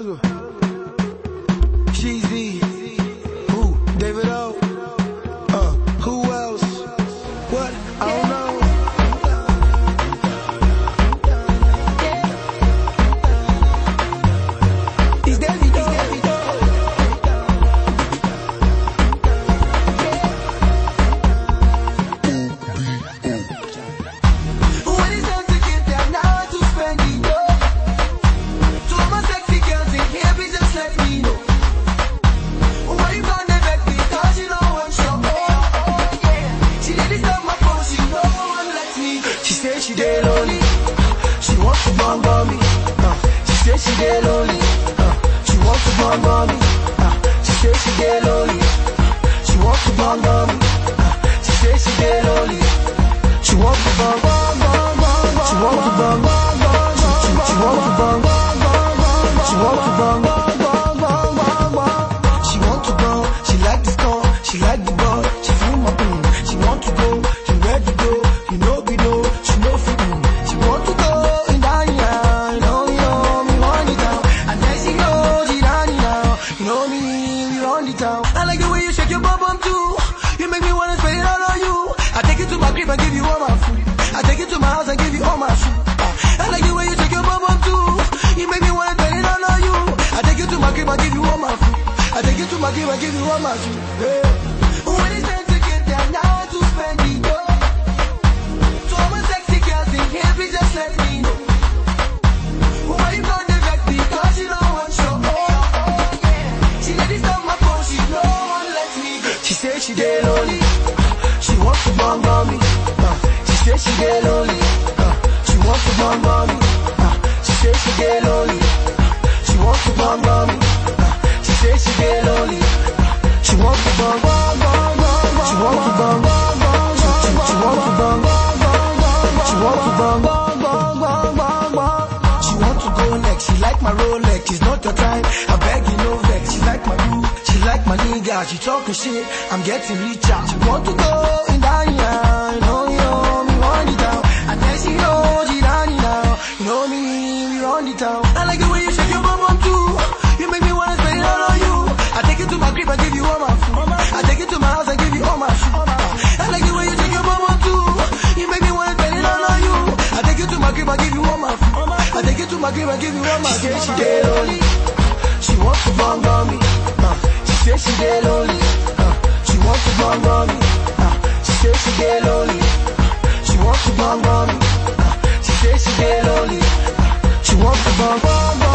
let's bum bum me. Uh, she said she get lonely. Uh, she wants to bum bum me. Uh, she said she get lonely. She wants to bum bum me. Uh, she said she get lonely. She wants to bum bum I my and give you all my shoes. Yeah. When it's time to get down, now to spend it. yo. To all my sexy girls in here, please just let me know. Why you gonna vex me? Cause you know I'm sure. Oh, oh, yeah. She let it stop my phone, she know one let me go. She said she dead lonely. She wants to bum bum me. Uh, she said she dead lonely. Uh, she wants to bum bum me. Uh, she said she dead lonely. Uh, she wants to bum bum me. Uh, she dead lonely. She wants to bum. She wants to bum bum bum bum. She, wants to bum bum bum bum. She wants to bum bum bum bum. She want to go next. She like my Rolex. It's not your time. I beg you no vex. She like my boo. She like my nigga. She talking shit. I'm getting richer. She want to go in down. You know, me want it down. And then she know she down. You know me, we run it down. I like the way I give you one more. She say she get lonely. She wants to bang on me. Uh, she say she get lonely. Uh, she wants to bang on me. Uh, she say she get lonely. She wants to bang on me. She said she dead lonely. She wants to bang on me.